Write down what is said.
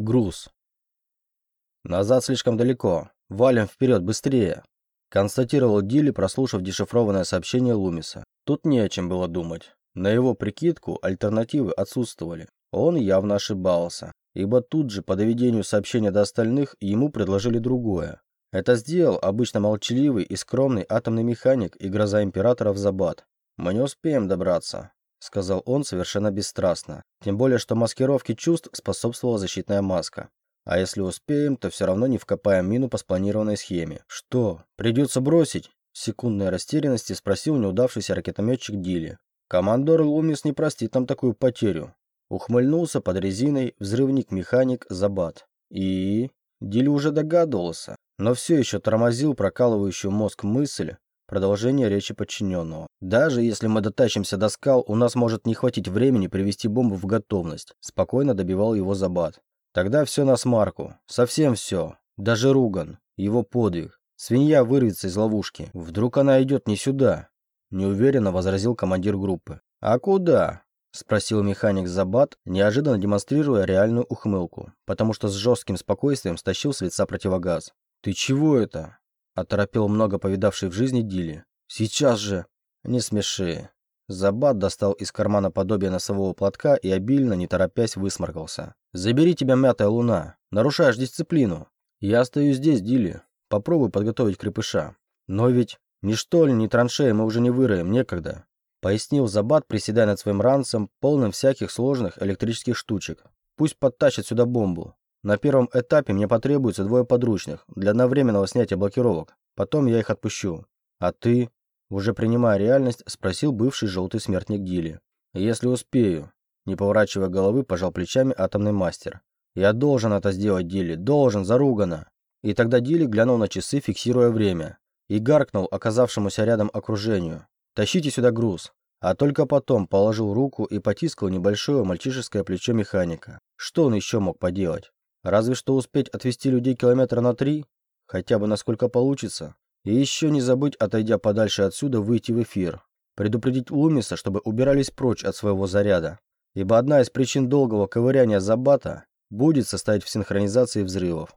Груз. Назад слишком далеко. Валим вперед, быстрее. Констатировал Дилли, прослушав дешифрованное сообщение Лумиса. Тут не о чем было думать. На его прикидку альтернативы отсутствовали. Он явно ошибался, ибо тут же по доведению сообщения до остальных ему предложили другое. Это сделал обычно молчаливый и скромный атомный механик и гроза императоров Забат. «Мы не успеем добраться», — сказал он совершенно бесстрастно. Тем более, что маскировке чувств способствовала защитная маска. А если успеем, то все равно не вкопаем мину по спланированной схеме. Что, придется бросить? В секундной растерянности спросил неудавшийся ракетометчик Дили. Командор Лумис не простит нам такую потерю. Ухмыльнулся под резиной взрывник-механик Забат. И... Дили уже догадывался, но все еще тормозил прокалывающую мозг мысль, продолжение речи подчиненного. Даже если мы дотащимся до скал, у нас может не хватить времени привести бомбу в готовность, спокойно добивал его Забат. Тогда все на смарку, совсем все, даже Руган, его подвиг. Свинья вырвется из ловушки. Вдруг она идет не сюда, неуверенно возразил командир группы. А куда? Спросил механик Забат, неожиданно демонстрируя реальную ухмылку, потому что с жестким спокойствием стащил с лица противогаз. «Ты чего это?» – оторопел много повидавший в жизни Дили. «Сейчас же!» «Не смеши!» Забат достал из кармана подобие носового платка и обильно, не торопясь, высморкался. «Забери тебя, мятая луна! Нарушаешь дисциплину!» «Я остаюсь здесь, Дили. Попробуй подготовить крепыша. Но ведь ни штоль, ни траншеи мы уже не выроем, некогда!» Пояснил Забат, приседая над своим ранцем, полным всяких сложных электрических штучек. «Пусть подтащат сюда бомбу. На первом этапе мне потребуется двое подручных для одновременного снятия блокировок. Потом я их отпущу. А ты, уже принимая реальность, спросил бывший желтый смертник Дили. Если успею. Не поворачивая головы, пожал плечами атомный мастер. Я должен это сделать, Дили, должен, заругано. И тогда Дили глянул на часы, фиксируя время, и гаркнул оказавшемуся рядом окружению. «Тащите сюда груз». А только потом положил руку и потискал небольшое мальчишеское плечо механика. Что он еще мог поделать? Разве что успеть отвезти людей километра на три, хотя бы насколько получится. И еще не забыть, отойдя подальше отсюда, выйти в эфир. Предупредить Лумиса, чтобы убирались прочь от своего заряда. Ибо одна из причин долгого ковыряния Забата будет состоять в синхронизации взрывов.